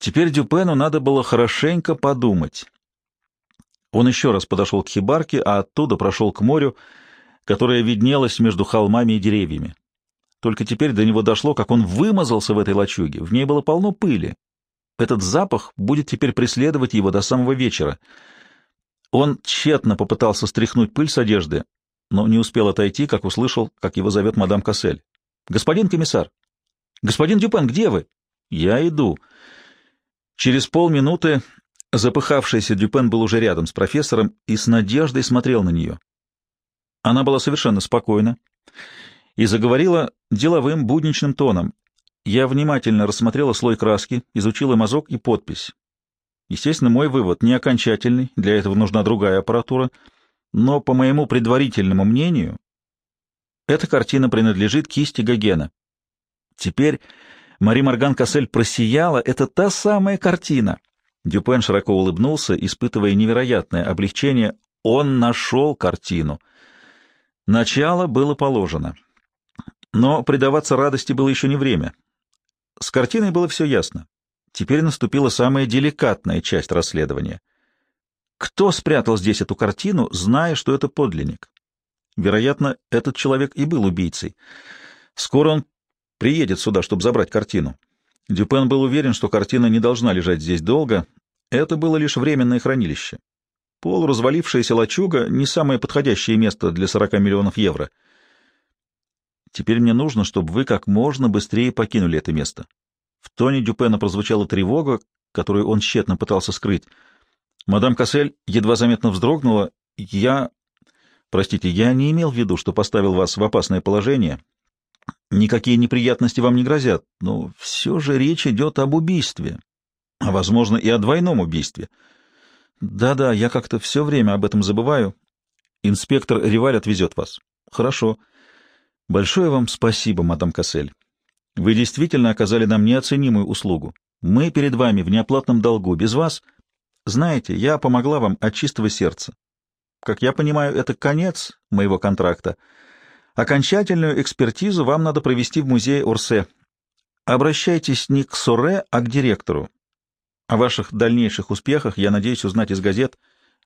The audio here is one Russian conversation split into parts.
Теперь Дюпену надо было хорошенько подумать. Он еще раз подошел к хибарке, а оттуда прошел к морю, которое виднелось между холмами и деревьями. Только теперь до него дошло, как он вымазался в этой лачуге. В ней было полно пыли. Этот запах будет теперь преследовать его до самого вечера. Он тщетно попытался стряхнуть пыль с одежды, но не успел отойти, как услышал, как его зовет мадам Кассель. «Господин комиссар!» «Господин Дюпен, где вы?» «Я иду». Через полминуты запыхавшийся Дюпен был уже рядом с профессором и с надеждой смотрел на нее. Она была совершенно спокойна и заговорила деловым будничным тоном. Я внимательно рассмотрела слой краски, изучила мазок и подпись. Естественно, мой вывод не окончательный, для этого нужна другая аппаратура, но, по моему предварительному мнению, эта картина принадлежит кисти Гогена. Теперь Мари Морган Кассель просияла, это та самая картина. Дюпен широко улыбнулся, испытывая невероятное облегчение. Он нашел картину. Начало было положено. Но предаваться радости было еще не время. С картиной было все ясно. Теперь наступила самая деликатная часть расследования. Кто спрятал здесь эту картину, зная, что это подлинник? Вероятно, этот человек и был убийцей. Скоро он приедет сюда, чтобы забрать картину. Дюпен был уверен, что картина не должна лежать здесь долго. Это было лишь временное хранилище. Полуразвалившаяся лачуга — не самое подходящее место для 40 миллионов евро — Теперь мне нужно, чтобы вы как можно быстрее покинули это место. В тоне Дюпена прозвучала тревога, которую он тщетно пытался скрыть. Мадам Кассель едва заметно вздрогнула. Я... Простите, я не имел в виду, что поставил вас в опасное положение. Никакие неприятности вам не грозят, но все же речь идет об убийстве, а, возможно, и о двойном убийстве. Да-да, я как-то все время об этом забываю. Инспектор Риваль отвезет вас. Хорошо. Большое вам спасибо, мадам Кассель. Вы действительно оказали нам неоценимую услугу. Мы перед вами в неоплатном долгу. Без вас, знаете, я помогла вам от чистого сердца. Как я понимаю, это конец моего контракта. Окончательную экспертизу вам надо провести в музее Орсе. Обращайтесь не к Соре, а к директору. О ваших дальнейших успехах я надеюсь узнать из газет.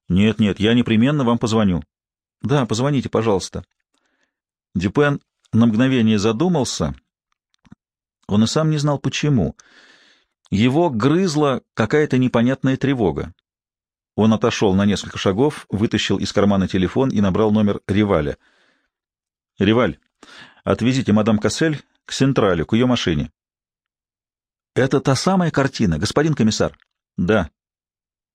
Нет, нет, я непременно вам позвоню. Да, позвоните, пожалуйста. Дюпен на мгновение задумался. Он и сам не знал, почему. Его грызла какая-то непонятная тревога. Он отошел на несколько шагов, вытащил из кармана телефон и набрал номер Риваля. «Риваль, отвезите мадам Кассель к Централю, к ее машине». «Это та самая картина, господин комиссар?» «Да».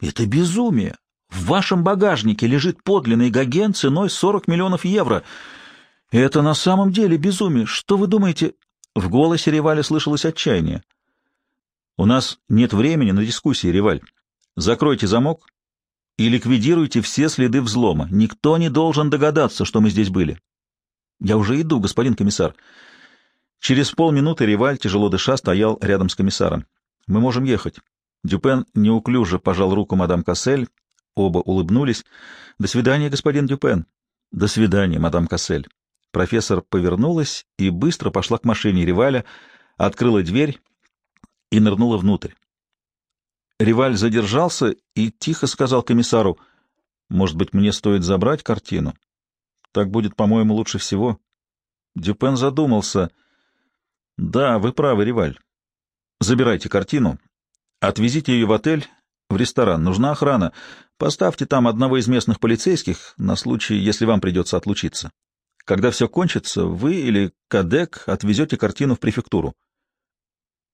«Это безумие! В вашем багажнике лежит подлинный Гоген ценой 40 миллионов евро. «Это на самом деле безумие. Что вы думаете?» В голосе Реваля слышалось отчаяние. «У нас нет времени на дискуссии, Реваль. Закройте замок и ликвидируйте все следы взлома. Никто не должен догадаться, что мы здесь были». «Я уже иду, господин комиссар». Через полминуты Реваль, тяжело дыша, стоял рядом с комиссаром. «Мы можем ехать». Дюпен неуклюже пожал руку мадам Кассель. Оба улыбнулись. «До свидания, господин Дюпен». «До свидания, мадам Кассель». Профессор повернулась и быстро пошла к машине Риваля, открыла дверь и нырнула внутрь. Риваль задержался и тихо сказал комиссару, «Может быть, мне стоит забрать картину? Так будет, по-моему, лучше всего». Дюпен задумался. «Да, вы правы, Риваль. Забирайте картину, отвезите ее в отель, в ресторан. Нужна охрана. Поставьте там одного из местных полицейских на случай, если вам придется отлучиться. Когда все кончится, вы или Кадек отвезете картину в префектуру.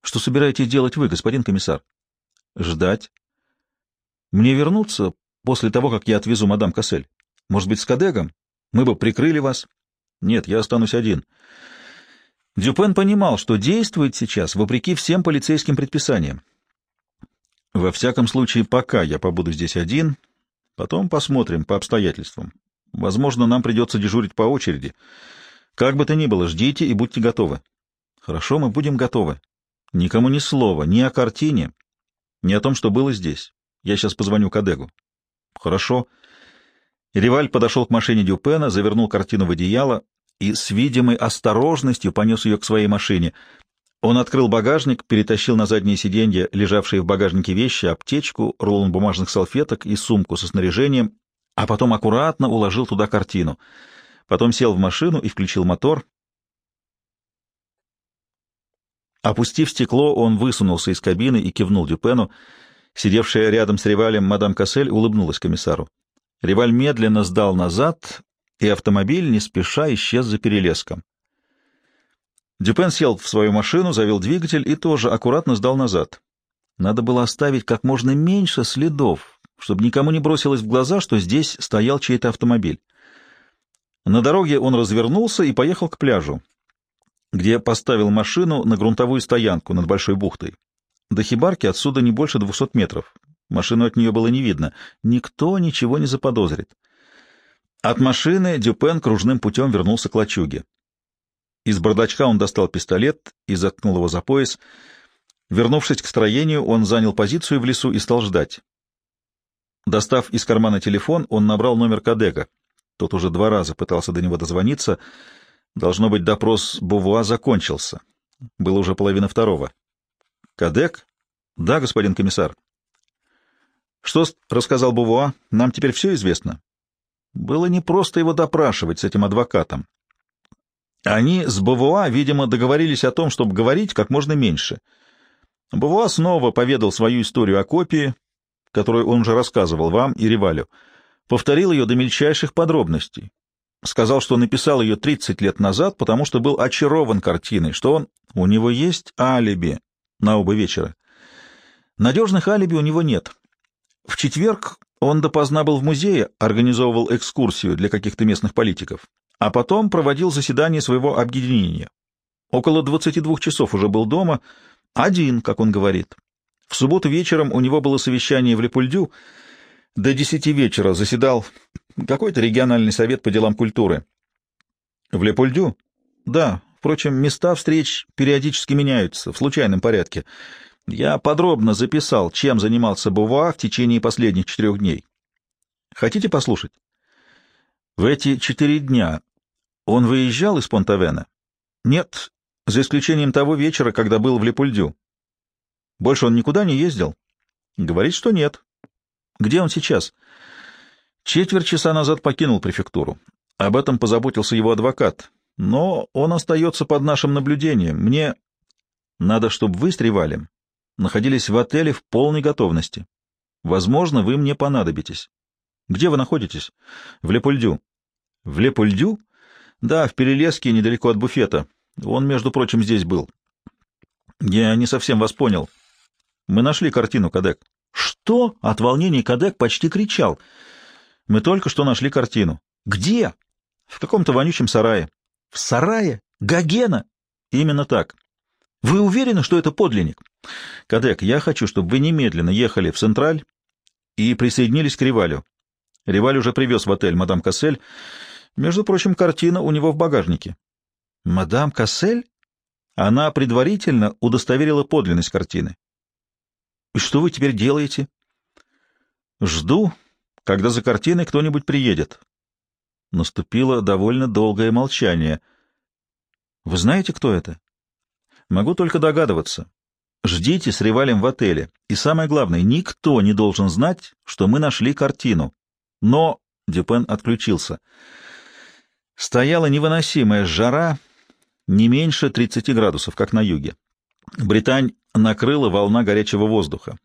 Что собираетесь делать вы, господин комиссар? Ждать. Мне вернуться после того, как я отвезу мадам Кассель? Может быть, с Кадегом? Мы бы прикрыли вас. Нет, я останусь один. Дюпен понимал, что действует сейчас вопреки всем полицейским предписаниям. Во всяком случае, пока я побуду здесь один, потом посмотрим по обстоятельствам. Возможно, нам придется дежурить по очереди. Как бы то ни было, ждите и будьте готовы. Хорошо, мы будем готовы. Никому ни слова, ни о картине, ни о том, что было здесь. Я сейчас позвоню Кадегу. Хорошо. Риваль подошел к машине Дюпена, завернул картину в одеяло и с видимой осторожностью понес ее к своей машине. Он открыл багажник, перетащил на заднее сиденье лежавшие в багажнике вещи, аптечку, рулон бумажных салфеток и сумку со снаряжением, а потом аккуратно уложил туда картину. Потом сел в машину и включил мотор. Опустив стекло, он высунулся из кабины и кивнул Дюпену. Сидевшая рядом с Ревалем мадам Кассель улыбнулась комиссару. Реваль медленно сдал назад, и автомобиль не спеша исчез за перелеском. Дюпен сел в свою машину, завел двигатель и тоже аккуратно сдал назад. Надо было оставить как можно меньше следов, чтобы никому не бросилось в глаза, что здесь стоял чей-то автомобиль. На дороге он развернулся и поехал к пляжу, где поставил машину на грунтовую стоянку над Большой бухтой. До хибарки отсюда не больше двухсот метров. Машину от нее было не видно. Никто ничего не заподозрит. От машины Дюпен кружным путем вернулся к лачуге. Из бардачка он достал пистолет и заткнул его за пояс. Вернувшись к строению, он занял позицию в лесу и стал ждать. Достав из кармана телефон, он набрал номер Кадека. Тот уже два раза пытался до него дозвониться. Должно быть, допрос Бувуа закончился. Было уже половина второго. «Кадек?» «Да, господин комиссар». «Что рассказал Бувуа? Нам теперь все известно?» Было непросто его допрашивать с этим адвокатом. Они с Бавуа, видимо, договорились о том, чтобы говорить как можно меньше. Бавуа снова поведал свою историю о копии, которую он же рассказывал вам и Ревалю. Повторил ее до мельчайших подробностей. Сказал, что написал ее 30 лет назад, потому что был очарован картиной, что он... У него есть алиби на оба вечера. Надежных алиби у него нет. В четверг он допоздна был в музее, организовывал экскурсию для каких-то местных политиков а потом проводил заседание своего объединения. Около 22 часов уже был дома, один, как он говорит. В субботу вечером у него было совещание в Лепульдю, до десяти вечера заседал какой-то региональный совет по делам культуры. В Лепульдю? Да, впрочем, места встреч периодически меняются, в случайном порядке. Я подробно записал, чем занимался Бува в течение последних четырех дней. Хотите послушать? В эти четыре дня он выезжал из Понтавена? Нет, за исключением того вечера, когда был в Лепульдю. Больше он никуда не ездил? Говорит, что нет. Где он сейчас? Четверть часа назад покинул префектуру. Об этом позаботился его адвокат. Но он остается под нашим наблюдением. Мне надо, чтобы вы с Ревалем находились в отеле в полной готовности. Возможно, вы мне понадобитесь. Где вы находитесь? В Лепульдю. В Лепульдю? Да, в Перелеске, недалеко от буфета. Он, между прочим, здесь был. Я не совсем вас понял. Мы нашли картину, Кадек. Что? От волнения Кадек почти кричал. Мы только что нашли картину. Где? В каком-то вонючем сарае. В сарае? Гогена? Именно так. Вы уверены, что это подлинник? Кадек, я хочу, чтобы вы немедленно ехали в Централь и присоединились к Ревалю. Реваль уже привез в отель мадам Кассель. Между прочим, картина у него в багажнике. Мадам Кассель? Она предварительно удостоверила подлинность картины. И что вы теперь делаете? Жду, когда за картиной кто-нибудь приедет. Наступило довольно долгое молчание. Вы знаете, кто это? Могу только догадываться. Ждите с Ревалем в отеле. И самое главное, никто не должен знать, что мы нашли картину. Но Дюпен отключился. Стояла невыносимая жара, не меньше 30 градусов, как на юге. Британь накрыла волна горячего воздуха.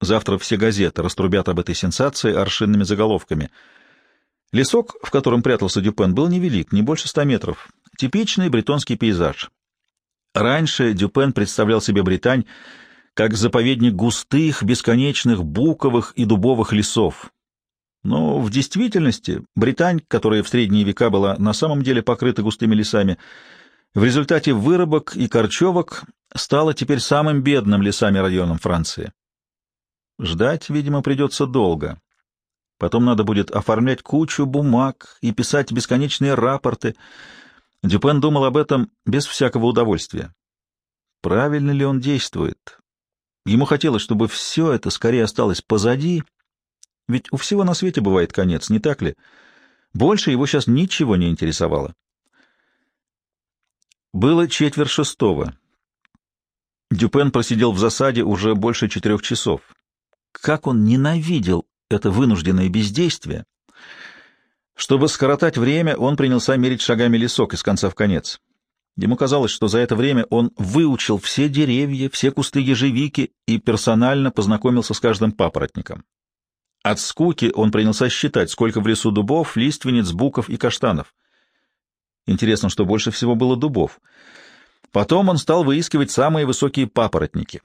Завтра все газеты раструбят об этой сенсации аршинными заголовками. Лесок, в котором прятался Дюпен, был невелик, не больше ста метров. Типичный бретонский пейзаж. Раньше Дюпен представлял себе Британь как заповедник густых, бесконечных буковых и дубовых лесов, но в действительности Британь, которая в средние века была на самом деле покрыта густыми лесами, в результате вырубок и корчевок стала теперь самым бедным лесами районом Франции. Ждать, видимо, придется долго. Потом надо будет оформлять кучу бумаг и писать бесконечные рапорты. Дюпен думал об этом без всякого удовольствия. Правильно ли он действует? Ему хотелось, чтобы все это скорее осталось позади, ведь у всего на свете бывает конец, не так ли? Больше его сейчас ничего не интересовало. Было четверть шестого. Дюпен просидел в засаде уже больше четырех часов. Как он ненавидел это вынужденное бездействие! Чтобы скоротать время, он принялся мерить шагами лесок из конца в конец. Ему казалось, что за это время он выучил все деревья, все кусты ежевики и персонально познакомился с каждым папоротником. От скуки он принялся считать, сколько в лесу дубов, лиственниц, буков и каштанов. Интересно, что больше всего было дубов. Потом он стал выискивать самые высокие папоротники.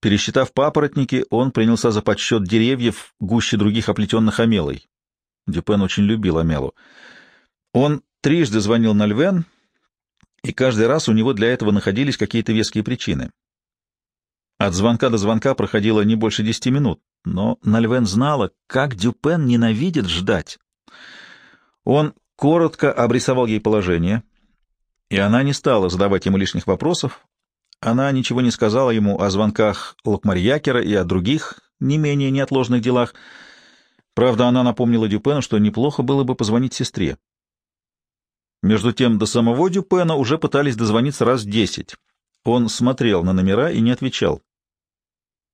Пересчитав папоротники, он принялся за подсчет деревьев гуще других оплетенных амелой. Дюпен очень любил амелу. Он трижды звонил на Львен, и каждый раз у него для этого находились какие-то веские причины. От звонка до звонка проходило не больше десяти минут, но Нальвен знала, как Дюпен ненавидит ждать. Он коротко обрисовал ей положение, и она не стала задавать ему лишних вопросов. Она ничего не сказала ему о звонках Локмарьякера и о других, не менее неотложных делах. Правда, она напомнила Дюпену, что неплохо было бы позвонить сестре. Между тем, до самого Дюпена уже пытались дозвониться раз десять. Он смотрел на номера и не отвечал.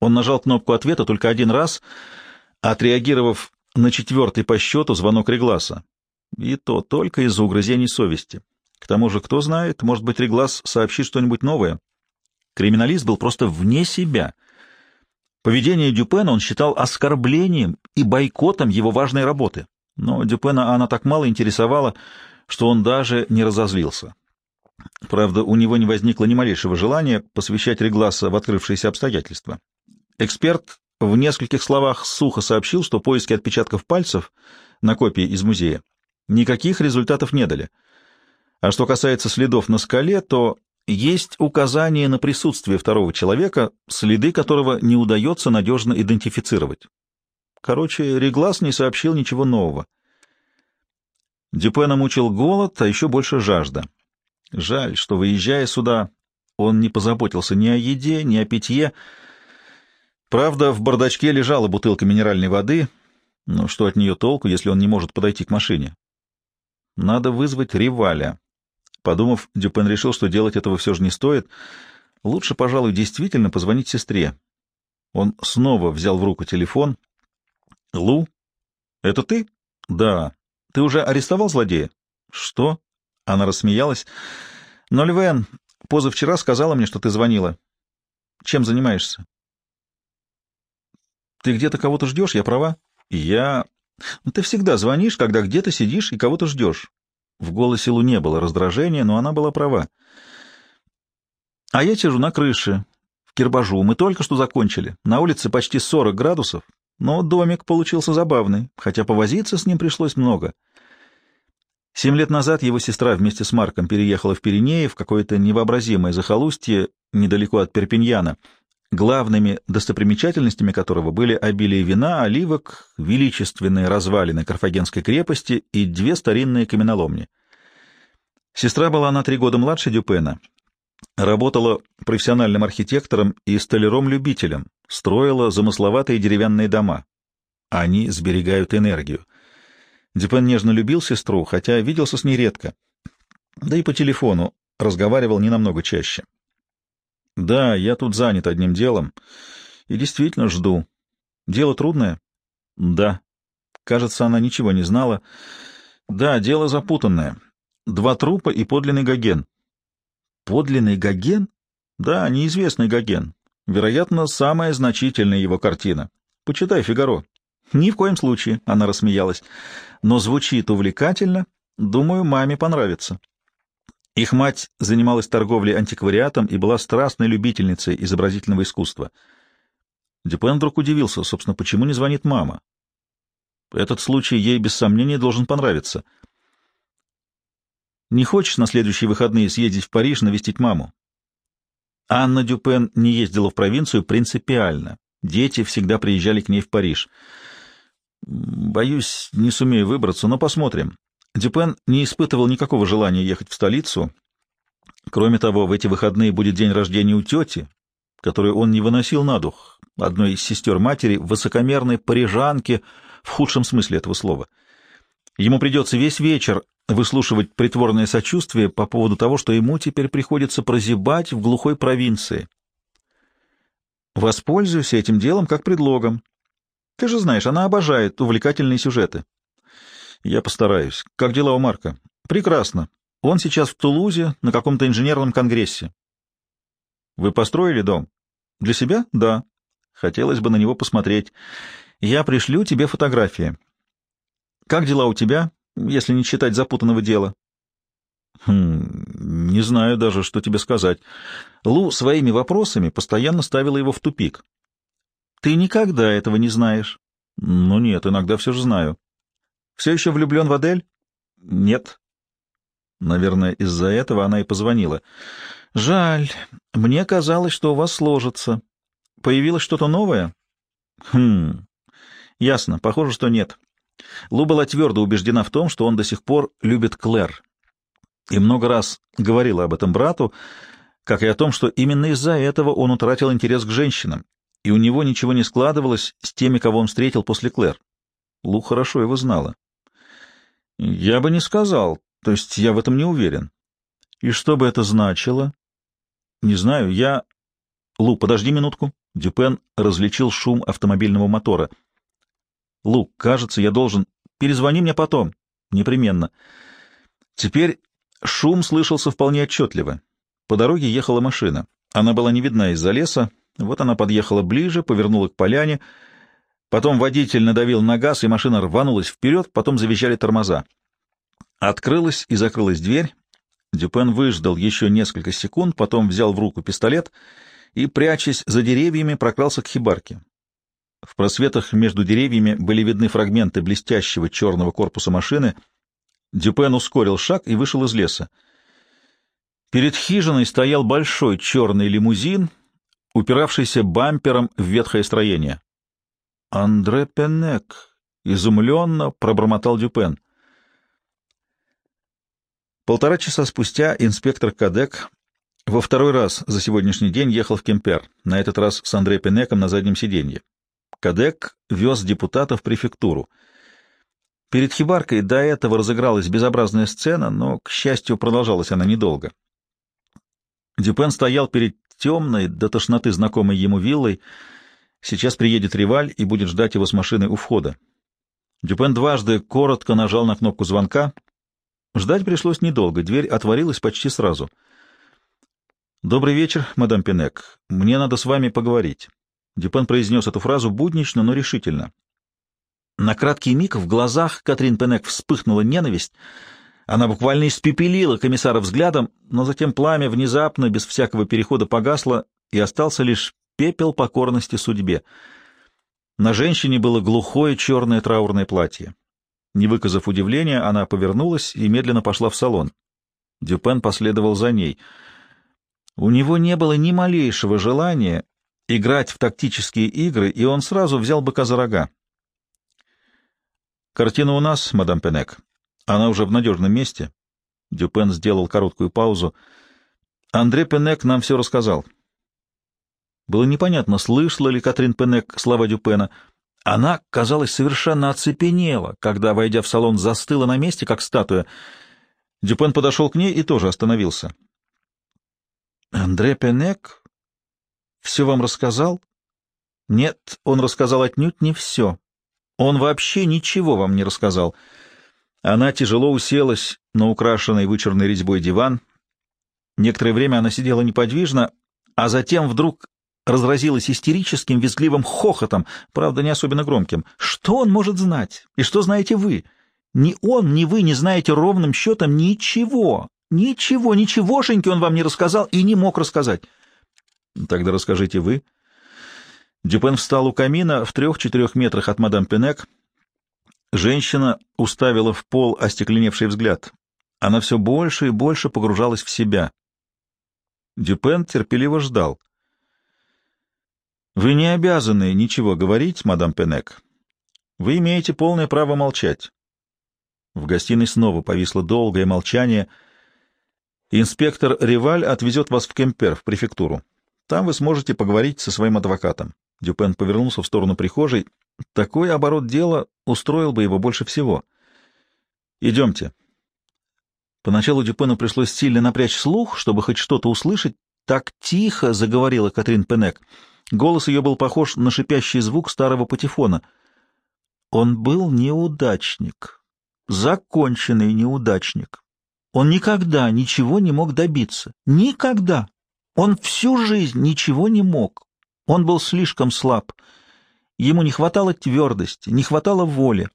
Он нажал кнопку ответа только один раз, отреагировав на четвертый по счету звонок Регласа. И то только из-за угрызений совести. К тому же, кто знает, может быть, Реглас сообщит что-нибудь новое. Криминалист был просто вне себя. Поведение Дюпена он считал оскорблением и бойкотом его важной работы. Но Дюпена она так мало интересовала, что он даже не разозлился. Правда, у него не возникло ни малейшего желания посвящать Регласа в открывшиеся обстоятельства. Эксперт в нескольких словах сухо сообщил, что поиски отпечатков пальцев на копии из музея никаких результатов не дали. А что касается следов на скале, то есть указание на присутствие второго человека, следы которого не удается надежно идентифицировать. Короче, Реглас не сообщил ничего нового. Дюпена мучил голод, а еще больше жажда. Жаль, что, выезжая сюда, он не позаботился ни о еде, ни о питье. Правда, в бардачке лежала бутылка минеральной воды, но что от нее толку, если он не может подойти к машине? Надо вызвать Риваля. Подумав, Дюпен решил, что делать этого все же не стоит. Лучше, пожалуй, действительно позвонить сестре. Он снова взял в руку телефон. «Лу, это ты?» «Да. Ты уже арестовал злодея?» «Что?» Она рассмеялась. «Но Львен позавчера сказала мне, что ты звонила. Чем занимаешься?» «Ты где-то кого-то ждешь, я права?» «Я...» ну, «Ты всегда звонишь, когда где-то сидишь и кого-то ждешь». В голосе Лу не было раздражения, но она была права. «А я сижу на крыше, в Кирбажу. Мы только что закончили. На улице почти 40 градусов, но домик получился забавный, хотя повозиться с ним пришлось много». Семь лет назад его сестра вместе с Марком переехала в Пиренеи, в какое-то невообразимое захолустье недалеко от Перпиньяна, главными достопримечательностями которого были обилие вина, оливок, величественные развалины Карфагенской крепости и две старинные каменоломни. Сестра была на три года младше Дюпена, работала профессиональным архитектором и столяром-любителем, строила замысловатые деревянные дома. Они сберегают энергию. Дюпен нежно любил сестру, хотя виделся с ней редко. Да и по телефону разговаривал не намного чаще. «Да, я тут занят одним делом и действительно жду. Дело трудное?» «Да». Кажется, она ничего не знала. «Да, дело запутанное. Два трупа и подлинный Гоген». «Подлинный Гоген?» «Да, неизвестный Гоген. Вероятно, самая значительная его картина. Почитай «Фигаро». «Ни в коем случае», — она рассмеялась. «Но звучит увлекательно. Думаю, маме понравится». Их мать занималась торговлей антиквариатом и была страстной любительницей изобразительного искусства. Дюпен вдруг удивился, собственно, почему не звонит мама. Этот случай ей без сомнения должен понравиться. «Не хочешь на следующие выходные съездить в Париж навестить маму?» Анна Дюпен не ездила в провинцию принципиально. Дети всегда приезжали к ней в Париж — Боюсь, не сумею выбраться, но посмотрим. Дюпен не испытывал никакого желания ехать в столицу. Кроме того, в эти выходные будет день рождения у тети, которую он не выносил на дух, одной из сестер матери, высокомерной парижанки в худшем смысле этого слова. Ему придется весь вечер выслушивать притворное сочувствие по поводу того, что ему теперь приходится прозябать в глухой провинции. Воспользуюсь этим делом как предлогом. Ты же знаешь, она обожает увлекательные сюжеты. Я постараюсь. Как дела у Марка? Прекрасно. Он сейчас в Тулузе на каком-то инженерном конгрессе. Вы построили дом? Для себя? Да. Хотелось бы на него посмотреть. Я пришлю тебе фотографии. Как дела у тебя, если не считать запутанного дела? Хм, не знаю даже, что тебе сказать. Лу своими вопросами постоянно ставила его в тупик. Ты никогда этого не знаешь. Ну нет, иногда все же знаю. Все еще влюблен в Адель? Нет. Наверное, из-за этого она и позвонила. Жаль. Мне казалось, что у вас сложится. Появилось что-то новое? Хм. Ясно. Похоже, что нет. Лу была твердо убеждена в том, что он до сих пор любит Клэр. И много раз говорила об этом брату, как и о том, что именно из-за этого он утратил интерес к женщинам, и у него ничего не складывалось с теми, кого он встретил после Клэр. Лу хорошо его знала. «Я бы не сказал, то есть я в этом не уверен». «И что бы это значило?» «Не знаю, я...» «Лу, подожди минутку». Дюпен различил шум автомобильного мотора. «Лу, кажется, я должен... Перезвони мне потом. Непременно». Теперь шум слышался вполне отчетливо. По дороге ехала машина. Она была не видна из-за леса. Вот она подъехала ближе, повернула к поляне. Потом водитель надавил на газ, и машина рванулась вперед, потом завизжали тормоза. Открылась и закрылась дверь. Дюпен выждал еще несколько секунд, потом взял в руку пистолет и, прячась за деревьями, прокрался к хибарке. В просветах между деревьями были видны фрагменты блестящего черного корпуса машины. Дюпен ускорил шаг и вышел из леса. Перед хижиной стоял большой черный лимузин, упиравшийся бампером в ветхое строение. «Андре Пенек!» — изумленно пробормотал Дюпен. Полтора часа спустя инспектор Кадек во второй раз за сегодняшний день ехал в Кемпер, на этот раз с Андре Пенеком на заднем сиденье. Кадек вез депутата в префектуру. Перед хибаркой до этого разыгралась безобразная сцена, но, к счастью, продолжалась она недолго. Дюпен стоял перед темной, до тошноты знакомой ему виллой. Сейчас приедет Риваль и будет ждать его с машины у входа. Дюпен дважды коротко нажал на кнопку звонка — Ждать пришлось недолго, дверь отворилась почти сразу. «Добрый вечер, мадам Пинек. Мне надо с вами поговорить». Дюпен произнес эту фразу буднично, но решительно. На краткий миг в глазах Катрин Пенек вспыхнула ненависть. Она буквально испепелила комиссара взглядом, но затем пламя внезапно, без всякого перехода, погасло, и остался лишь пепел покорности судьбе. На женщине было глухое черное траурное платье. Не выказав удивления, она повернулась и медленно пошла в салон. Дюпен последовал за ней. У него не было ни малейшего желания играть в тактические игры, и он сразу взял быка за рога. «Картина у нас, мадам Пенек. Она уже в надежном месте». Дюпен сделал короткую паузу. «Андре Пенек нам все рассказал». Было непонятно, слышала ли Катрин Пенек слова Дюпена — она, казалось, совершенно оцепенела, когда, войдя в салон, застыла на месте, как статуя. Дюпен подошел к ней и тоже остановился. — Андре Пенек все вам рассказал? — Нет, он рассказал отнюдь не все. Он вообще ничего вам не рассказал. Она тяжело уселась на украшенный вычурной резьбой диван. Некоторое время она сидела неподвижно, а затем вдруг разразилась истерическим, визгливым хохотом, правда, не особенно громким. «Что он может знать? И что знаете вы? Ни он, ни вы не знаете ровным счетом ничего. Ничего, ничегошеньки он вам не рассказал и не мог рассказать». «Тогда расскажите вы». Дюпен встал у камина в трех-четырех метрах от мадам Пенек. Женщина уставила в пол остекленевший взгляд. Она все больше и больше погружалась в себя. Дюпен терпеливо ждал. Вы не обязаны ничего говорить, мадам Пенек. Вы имеете полное право молчать. В гостиной снова повисло долгое молчание. Инспектор Риваль отвезет вас в Кемпер, в префектуру. Там вы сможете поговорить со своим адвокатом. Дюпен повернулся в сторону прихожей. Такой оборот дела устроил бы его больше всего. Идемте. Поначалу Дюпену пришлось сильно напрячь слух, чтобы хоть что-то услышать. Так тихо заговорила Катрин Пенек — Голос ее был похож на шипящий звук старого патефона. Он был неудачник, законченный неудачник. Он никогда ничего не мог добиться. Никогда. Он всю жизнь ничего не мог. Он был слишком слаб. Ему не хватало твердости, не хватало воли.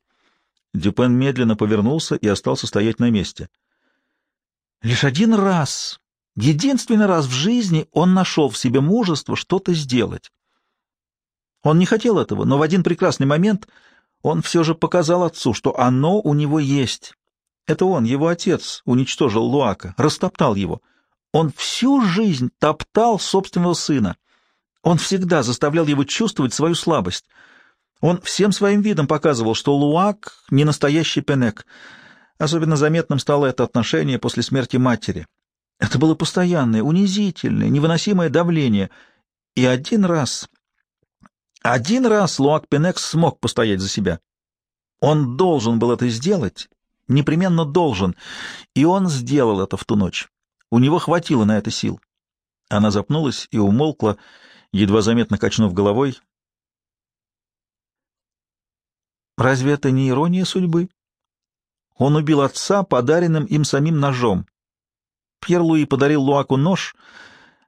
Дюпен медленно повернулся и остался стоять на месте. Лишь один раз, единственный раз в жизни он нашел в себе мужество что-то сделать. Он не хотел этого, но в один прекрасный момент он все же показал отцу, что оно у него есть. Это он, его отец, уничтожил Луака, растоптал его. Он всю жизнь топтал собственного сына. Он всегда заставлял его чувствовать свою слабость. Он всем своим видом показывал, что Луак — не настоящий Пенек. Особенно заметным стало это отношение после смерти матери. Это было постоянное, унизительное, невыносимое давление. И один раз, один раз Луак Пенек смог постоять за себя. Он должен был это сделать, непременно должен, и он сделал это в ту ночь. У него хватило на это сил. Она запнулась и умолкла, едва заметно качнув головой. Разве это не ирония судьбы? Он убил отца подаренным им самим ножом. Пьер Луи подарил Луаку нож,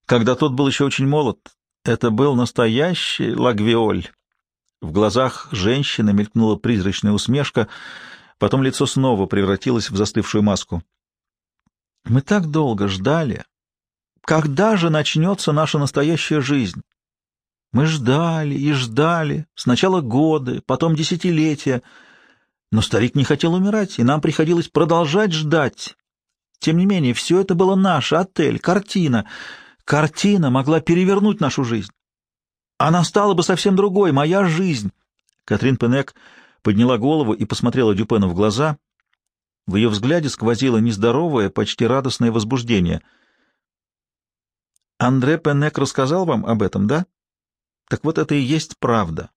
когда тот был еще очень молод. Это был настоящий лагвиоль. В глазах женщины мелькнула призрачная усмешка, потом лицо снова превратилось в застывшую маску. «Мы так долго ждали. Когда же начнется наша настоящая жизнь?» Мы ждали и ждали, сначала годы, потом десятилетия, но старик не хотел умирать, и нам приходилось продолжать ждать. Тем не менее, все это было наше, отель, картина. Картина могла перевернуть нашу жизнь. Она стала бы совсем другой, моя жизнь. Катрин Пенек подняла голову и посмотрела Дюпену в глаза. В ее взгляде сквозило нездоровое, почти радостное возбуждение. «Андре Пенек рассказал вам об этом, да?» Так вот это и есть правда.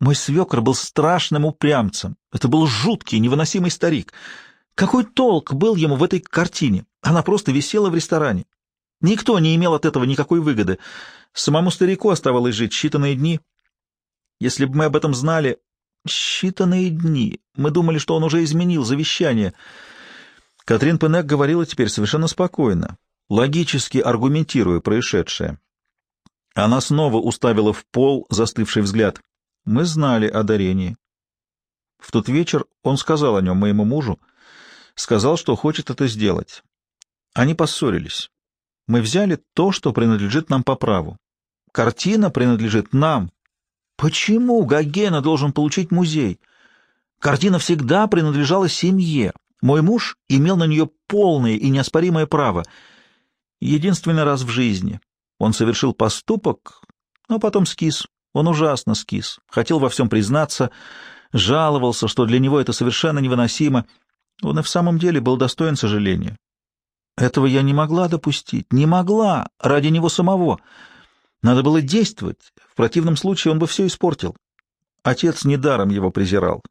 Мой свекр был страшным упрямцем. Это был жуткий, невыносимый старик. Какой толк был ему в этой картине? Она просто висела в ресторане. Никто не имел от этого никакой выгоды. Самому старику оставалось жить считанные дни. Если бы мы об этом знали... Считанные дни. Мы думали, что он уже изменил завещание. Катрин Пенек говорила теперь совершенно спокойно, логически аргументируя происшедшее. Она снова уставила в пол застывший взгляд. Мы знали о дарении. В тот вечер он сказал о нем моему мужу, сказал, что хочет это сделать. Они поссорились. Мы взяли то, что принадлежит нам по праву. Картина принадлежит нам. Почему Гогена должен получить музей? Картина всегда принадлежала семье. Мой муж имел на нее полное и неоспоримое право. Единственный раз в жизни он совершил поступок, но потом скис. Он ужасно скис. Хотел во всем признаться, жаловался, что для него это совершенно невыносимо. Он и в самом деле был достоин сожаления. Этого я не могла допустить. Не могла. Ради него самого. Надо было действовать. В противном случае он бы все испортил. Отец недаром его презирал.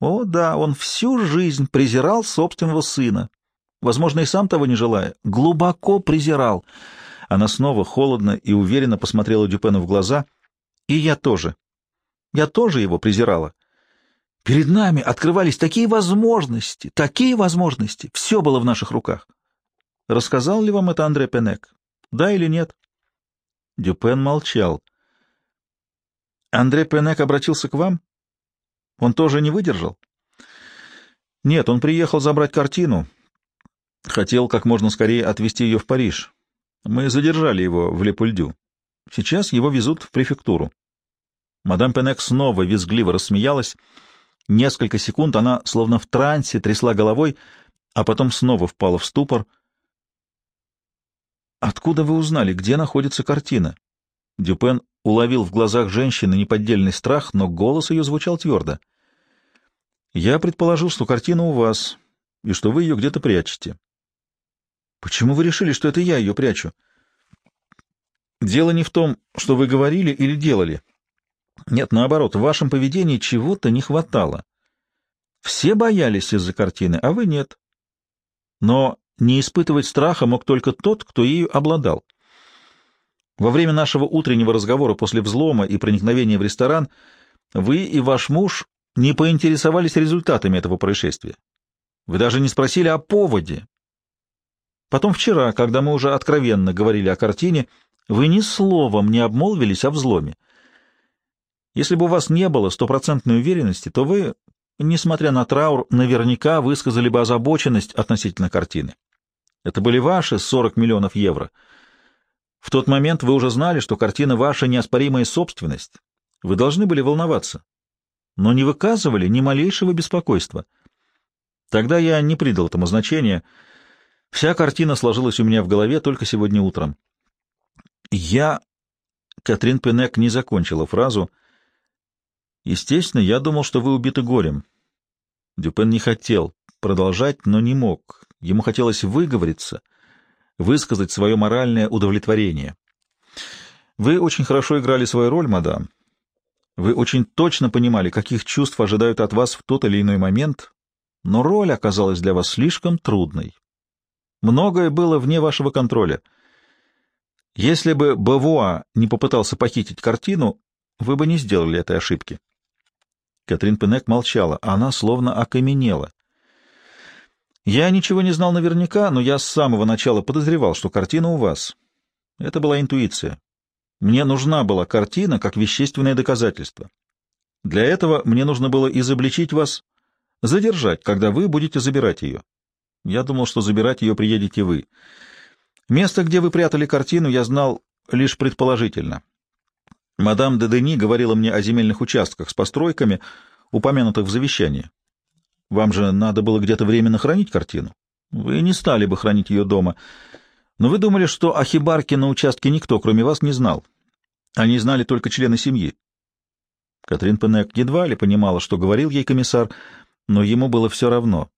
О, да, он всю жизнь презирал собственного сына. Возможно, и сам того не желая. Глубоко презирал. Она снова холодно и уверенно посмотрела Дюпену в глаза. И я тоже. Я тоже его презирала. Перед нами открывались такие возможности, такие возможности. Все было в наших руках. Рассказал ли вам это Андре Пенек? Да или нет? Дюпен молчал. Андре Пенек обратился к вам? Он тоже не выдержал? Нет, он приехал забрать картину. Хотел как можно скорее отвезти ее в Париж. Мы задержали его в Лепульдю. Сейчас его везут в префектуру. Мадам Пенек снова визгливо рассмеялась. Несколько секунд она, словно в трансе, трясла головой, а потом снова впала в ступор. «Откуда вы узнали, где находится картина?» Дюпен уловил в глазах женщины неподдельный страх, но голос ее звучал твердо. «Я предположил, что картина у вас, и что вы ее где-то прячете. Почему вы решили, что это я ее прячу? Дело не в том, что вы говорили или делали. Нет, наоборот, в вашем поведении чего-то не хватало. Все боялись из-за картины, а вы нет. Но не испытывать страха мог только тот, кто ею обладал. Во время нашего утреннего разговора после взлома и проникновения в ресторан вы и ваш муж не поинтересовались результатами этого происшествия. Вы даже не спросили о поводе. Потом вчера, когда мы уже откровенно говорили о картине, вы ни словом не обмолвились о взломе. Если бы у вас не было стопроцентной уверенности, то вы, несмотря на траур, наверняка высказали бы озабоченность относительно картины. Это были ваши 40 миллионов евро. В тот момент вы уже знали, что картина ваша неоспоримая собственность. Вы должны были волноваться, но не выказывали ни малейшего беспокойства. Тогда я не придал этому значения. Вся картина сложилась у меня в голове только сегодня утром. Я... Катрин Пенек не закончила фразу. Естественно, я думал, что вы убиты горем. Дюпен не хотел продолжать, но не мог. Ему хотелось выговориться, высказать свое моральное удовлетворение. Вы очень хорошо играли свою роль, мадам. Вы очень точно понимали, каких чувств ожидают от вас в тот или иной момент, но роль оказалась для вас слишком трудной. Многое было вне вашего контроля — если бы Бавуа не попытался похитить картину, вы бы не сделали этой ошибки. Катрин Пенек молчала, она словно окаменела. Я ничего не знал наверняка, но я с самого начала подозревал, что картина у вас. Это была интуиция. Мне нужна была картина как вещественное доказательство. Для этого мне нужно было изобличить вас, задержать, когда вы будете забирать ее. Я думал, что забирать ее приедете вы. Место, где вы прятали картину, я знал лишь предположительно. Мадам де Дени говорила мне о земельных участках с постройками, упомянутых в завещании. Вам же надо было где-то временно хранить картину. Вы не стали бы хранить ее дома. Но вы думали, что о хибарке на участке никто, кроме вас, не знал. Они знали только члены семьи. Катрин Пенек едва ли понимала, что говорил ей комиссар, но ему было все равно.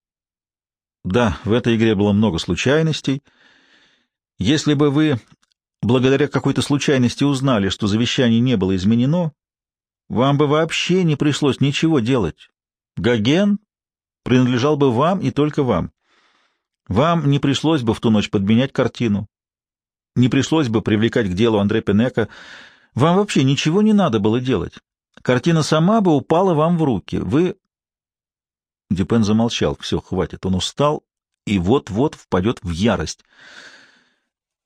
Да, в этой игре было много случайностей — если бы вы, благодаря какой-то случайности, узнали, что завещание не было изменено, вам бы вообще не пришлось ничего делать. Гоген принадлежал бы вам и только вам. Вам не пришлось бы в ту ночь подменять картину, не пришлось бы привлекать к делу Андре Пенека. Вам вообще ничего не надо было делать. Картина сама бы упала вам в руки. Вы... Дюпен замолчал. Все, хватит. Он устал и вот-вот впадет в ярость.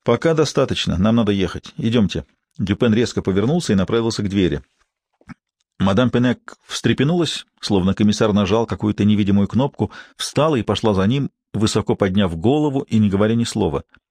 «Пока достаточно. Нам надо ехать. Идемте». Дюпен резко повернулся и направился к двери. Мадам Пенек встрепенулась, словно комиссар нажал какую-то невидимую кнопку, встала и пошла за ним, высоко подняв голову и не говоря ни слова —